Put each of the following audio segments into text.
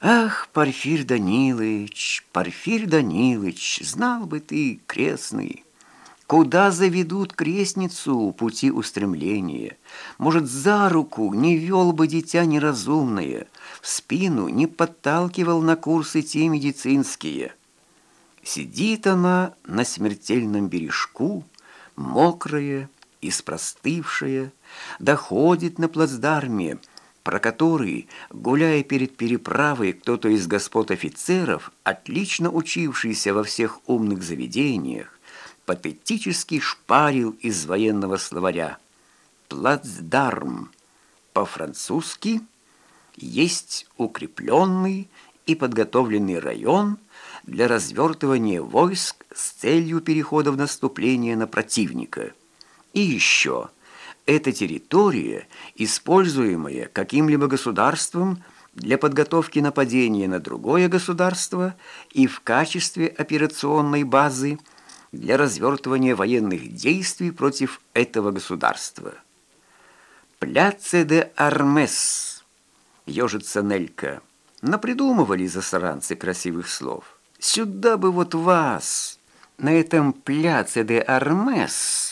Ах, Порфирь Данилыч, Порфирь Данилыч, знал бы ты, крестный, Куда заведут крестницу пути устремления? Может, за руку не вел бы дитя неразумное, В спину не подталкивал на курсы те медицинские. Сидит она на смертельном бережку, Мокрая, испростывшая, Доходит на плацдарме, про который, гуляя перед переправой, кто-то из господ офицеров, отлично учившийся во всех умных заведениях, патетически шпарил из военного словаря. Плацдарм по-французски есть укрепленный и подготовленный район для развертывания войск с целью перехода в наступление на противника. И еще, эта территория, используемая каким-либо государством для подготовки нападения на другое государство и в качестве операционной базы – для развертывания военных действий против этого государства. «Пляце де Армес», — ежится Нелька, — напридумывали засранцы красивых слов. «Сюда бы вот вас, на этом пляце де Армес!»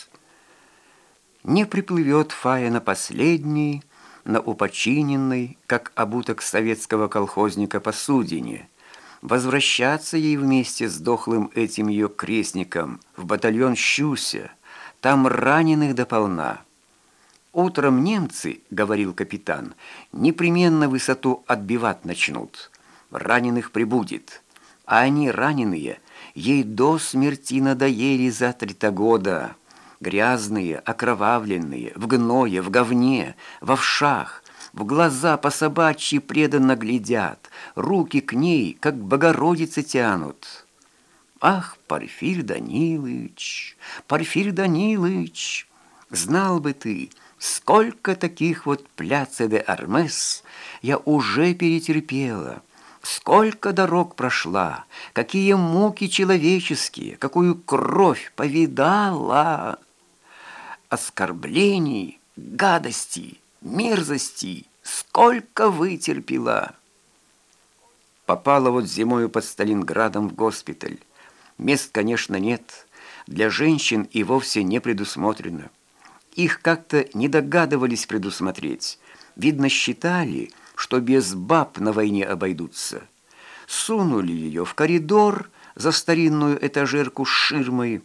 Не приплывет Фая на последний, на упочиненной, как обуток советского колхозника посудине — возвращаться ей вместе с дохлым этим ее крестником в батальон Щуся, там раненых дополна. «Утром немцы, — говорил капитан, — непременно высоту отбивать начнут. Раненых прибудет. А они, раненые, ей до смерти надоели за три-то года. Грязные, окровавленные, в гное, в говне, в овшах, в глаза по собачьи преданно глядят, руки к ней, как Богородицы тянут. Ах, Порфирь Данилыч, Порфирь Данилыч, знал бы ты, сколько таких вот пляце де Армес я уже перетерпела, сколько дорог прошла, какие муки человеческие, какую кровь повидала, оскорблений, гадостей, мерзостей, сколько вытерпела. Попала вот зимою под Сталинградом в госпиталь. Мест, конечно, нет. Для женщин и вовсе не предусмотрено. Их как-то не догадывались предусмотреть. Видно, считали, что без баб на войне обойдутся. Сунули ее в коридор за старинную этажерку с ширмой,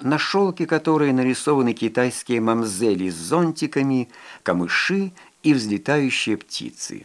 на шелке которой нарисованы китайские мамзели с зонтиками, камыши и взлетающие птицы.